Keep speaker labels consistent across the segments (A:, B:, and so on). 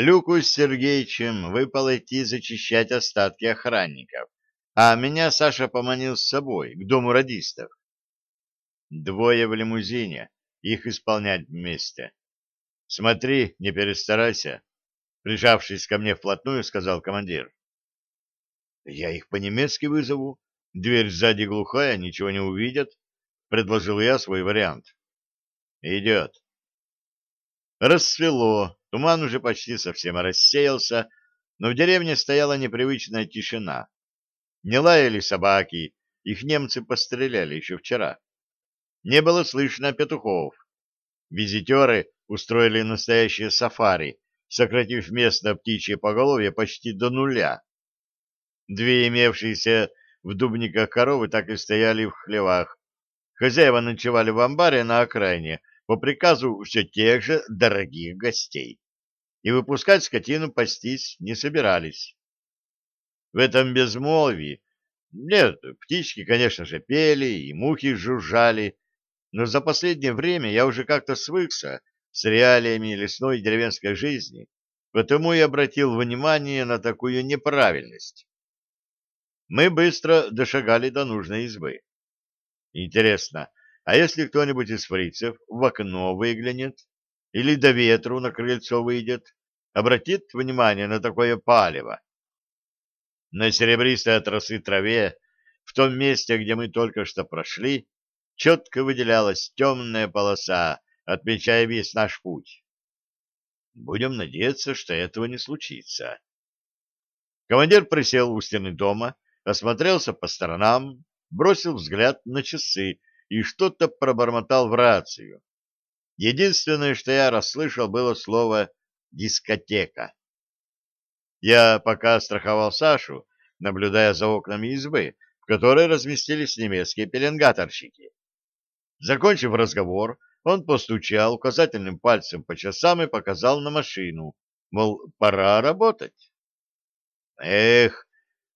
A: Люку с Сергеичем выпало идти зачищать остатки охранников, а меня Саша поманил с собой к дому радистов. Двое в лимузине, их исполнять вместе. Смотри, не перестарайся, прижавшись ко мне вплотную, сказал командир. Я их по-немецки вызову. Дверь сзади глухая, ничего не увидят. Предложил я свой вариант. Идет. Рассвело, туман уже почти совсем рассеялся, но в деревне стояла непривычная тишина. Не лаяли собаки, их немцы постреляли еще вчера. Не было слышно петухов. Визитеры устроили настоящее сафари, сократив место птичье поголовье почти до нуля. Две имевшиеся в дубниках коровы так и стояли в хлевах. Хозяева ночевали в амбаре на окраине по приказу все тех же дорогих гостей. И выпускать скотину пастись не собирались. В этом безмолвии нет, птички, конечно же, пели и мухи жужжали, но за последнее время я уже как-то свыкся с реалиями лесной и деревенской жизни, потому и обратил внимание на такую неправильность. Мы быстро дошагали до нужной избы. Интересно, а если кто-нибудь из фрицев в окно выглянет или до ветру на крыльцо выйдет, обратит внимание на такое палево? На серебристой от росы траве, в том месте, где мы только что прошли, четко выделялась темная полоса, отмечая весь наш путь. Будем надеяться, что этого не случится. Командир присел у стены дома, осмотрелся по сторонам, бросил взгляд на часы и что-то пробормотал в рацию. Единственное, что я расслышал, было слово «дискотека». Я пока страховал Сашу, наблюдая за окнами избы, в которой разместились немецкие пеленгаторщики. Закончив разговор, он постучал указательным пальцем по часам и показал на машину, мол, пора работать. Эх,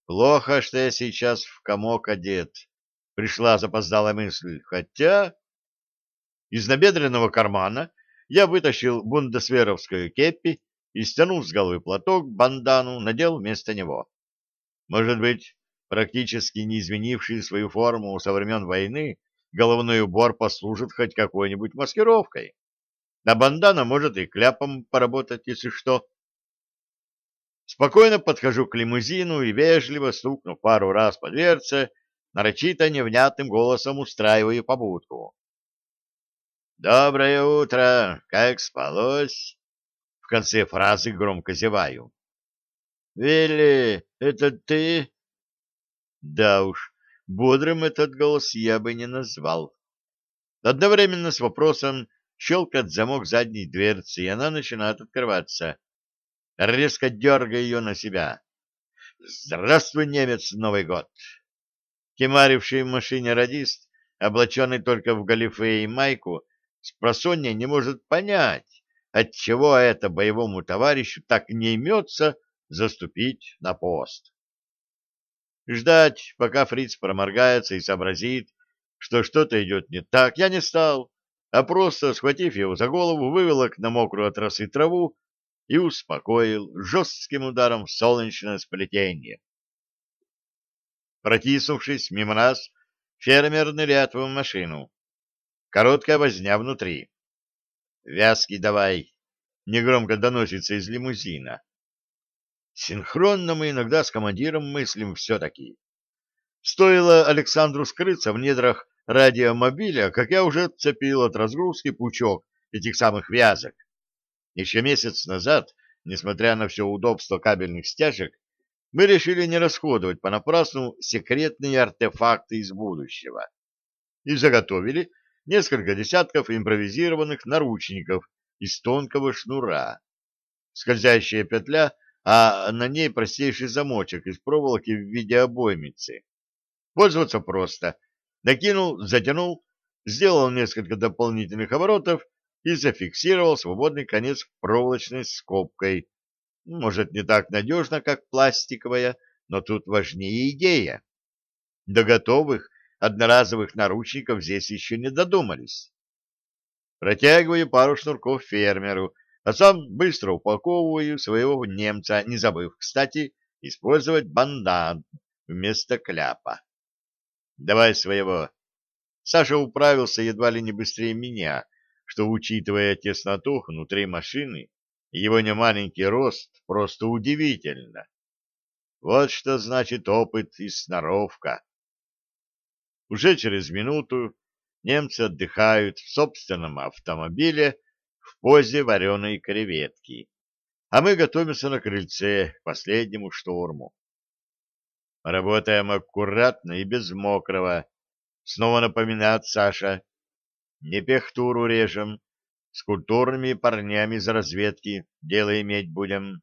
A: плохо, что я сейчас в комок одет. Пришла запоздалая мысль, хотя... Из набедренного кармана я вытащил бундесверовскую кепи и, стянув с головы платок, бандану, надел вместо него. Может быть, практически не изменивший свою форму со времен войны, головной убор послужит хоть какой-нибудь маскировкой. А бандана может и кляпом поработать, если что. Спокойно подхожу к лимузину и, вежливо стукнув пару раз по дверце, нарочито невнятным голосом устраиваю побудку. «Доброе утро! Как спалось?» В конце фразы громко зеваю. «Вилли, это ты?» Да уж, Бодрым этот голос я бы не назвал. Одновременно с вопросом щелкает замок задней дверцы, и она начинает открываться. Резко дергая ее на себя. «Здравствуй, немец, Новый год!» Кемаривший в машине радист, облаченный только в галифе и майку, с просонья не может понять, отчего это боевому товарищу так не имется заступить на пост. Ждать, пока фриц проморгается и сообразит, что что-то идет не так, я не стал, а просто, схватив его за голову, вывелок на мокрую от росы траву и успокоил жестким ударом в солнечное сплетение. Протиснувшись мимо нас, фермер ныряет в машину. Короткая возня внутри. «Вязки давай!» — негромко доносится из лимузина. Синхронно мы иногда с командиром мыслим все-таки. Стоило Александру скрыться в недрах радиомобиля, как я уже отцепил от разгрузки пучок этих самых вязок. Еще месяц назад, несмотря на все удобство кабельных стяжек, мы решили не расходовать понапрасну секретные артефакты из будущего и заготовили несколько десятков импровизированных наручников из тонкого шнура. Скользящая петля а на ней простейший замочек из проволоки в виде обоймицы. Пользоваться просто. Накинул, затянул, сделал несколько дополнительных оборотов и зафиксировал свободный конец проволочной скобкой. Может, не так надежно, как пластиковая, но тут важнее идея. До готовых одноразовых наручников здесь еще не додумались. Протягиваю пару шнурков фермеру, а сам быстро упаковываю своего немца, не забыв, кстати, использовать бандан вместо кляпа. Давай своего. Саша управился едва ли не быстрее меня, что, учитывая тесноту внутри машины, его немаленький рост просто удивительно. Вот что значит опыт и сноровка. Уже через минуту немцы отдыхают в собственном автомобиле в позе вареной креветки, а мы готовимся на крыльце к последнему штурму. Работаем аккуратно и без мокрого. Снова напоминает Саша. Не пехтуру режем, с культурными парнями из разведки дело иметь будем.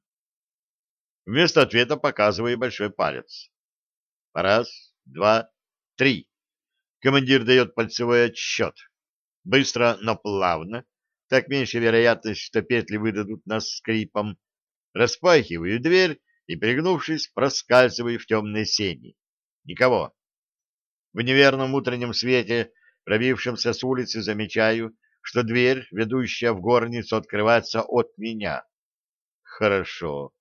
A: Вместо ответа показываю большой палец. Раз, два, три. Командир дает пальцевой отсчет. Быстро, но плавно. Так меньше вероятность, что петли выдадут нас скрипом. Распахиваю дверь и, пригнувшись, проскальзываю в темные сени. Никого. В неверном утреннем свете, пробившемся с улицы, замечаю, что дверь, ведущая в горницу, открывается от меня. Хорошо.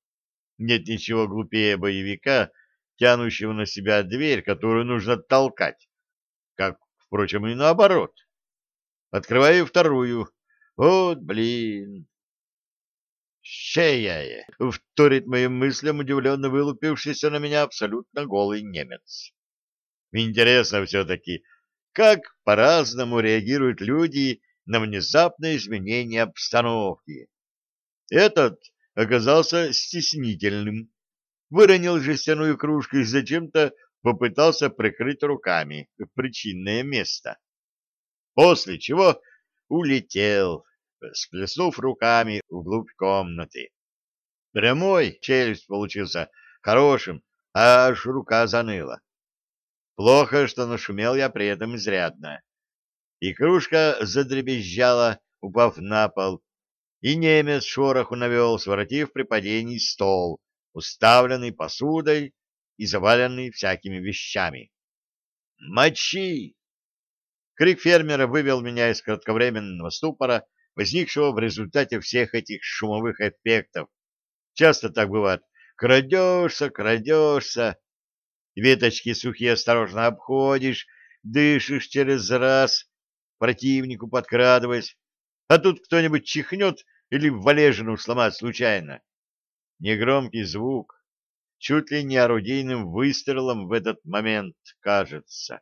A: Нет ничего глупее боевика, тянущего на себя дверь, которую нужно толкать. Как, впрочем, и наоборот. Открываю вторую. Вот, блин. «Щея!» — вторит моим мыслям удивленно вылупившийся на меня абсолютно голый немец. Интересно все-таки, как по-разному реагируют люди на внезапное изменение обстановки. Этот оказался стеснительным, выронил жестяную кружку и зачем-то попытался прикрыть руками причинное место. После чего улетел, сплеснув руками вглубь комнаты. Прямой челюсть получился хорошим, аж рука заныла. Плохо, что нашумел я при этом изрядно. И кружка задребезжала, упав на пол, и немец шороху навел, своротив при падении стол, уставленный посудой и заваленный всякими вещами. «Мочи!» Крик фермера вывел меня из кратковременного ступора, возникшего в результате всех этих шумовых эффектов. Часто так бывает. Крадешься, крадешься, веточки сухие осторожно обходишь, дышишь через раз, противнику подкрадываясь, а тут кто-нибудь чихнет или валежину сломает случайно. Негромкий звук, чуть ли не орудийным выстрелом в этот момент кажется.